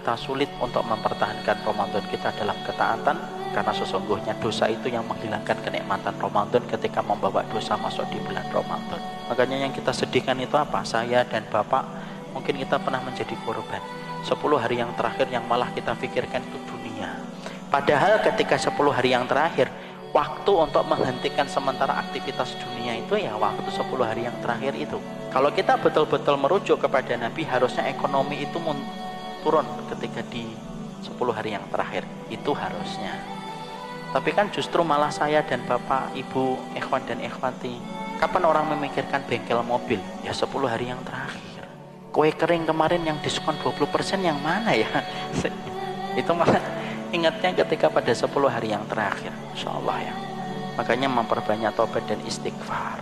kita sulit untuk mempertahankan Ramadan kita dalam ketaatan karena sesungguhnya dosa itu yang menghilangkan kenikmatan Ramadan ketika membawa dosa masuk di bulan Ramadan. Makanya yang kita sedihkan itu apa? Saya dan Bapak mungkin kita pernah menjadi korban. 10 hari yang terakhir yang malah kita pikirkan itu dunia. Padahal ketika 10 hari yang terakhir waktu untuk menghentikan sementara aktivitas dunia itu ya waktu 10 hari yang terakhir itu. Kalau kita betul-betul merujuk kepada Nabi harusnya ekonomi itu turun ketika di 10 hari yang terakhir. Itu harusnya. Tapi kan justru malah saya dan Bapak, Ibu, Ikhwan dan Ikhwati. Kapan orang memikirkan bengkel mobil? Ya 10 hari yang terakhir. Kue kering kemarin yang diskon 20% yang mana ya? itu malah ingatnya ketika pada 10 hari yang terakhir insya Allah ya makanya memperbanyak tobat dan istighfar